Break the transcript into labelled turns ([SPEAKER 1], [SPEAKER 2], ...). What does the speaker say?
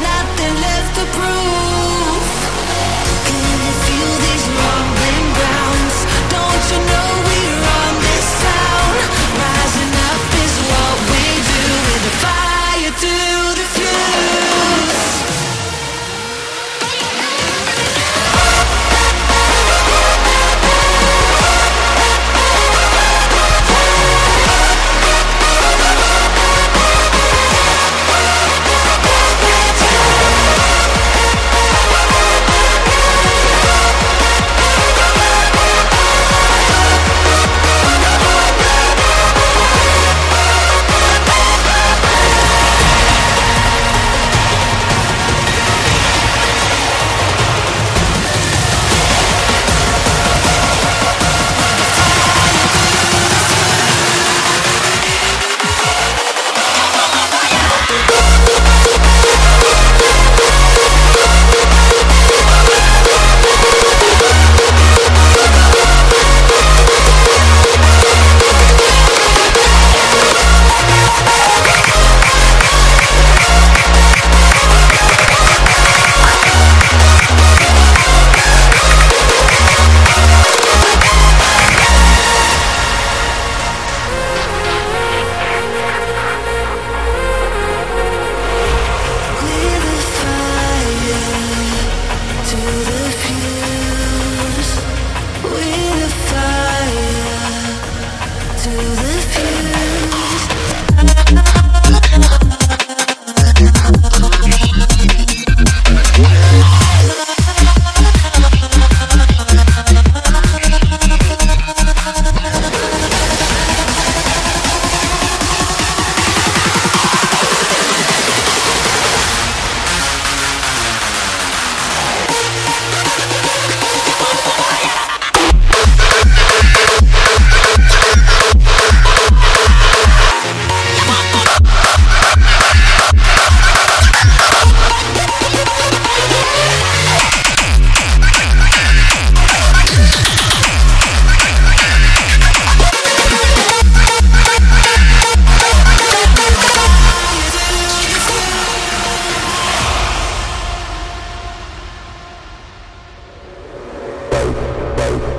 [SPEAKER 1] nothing left
[SPEAKER 2] Boat,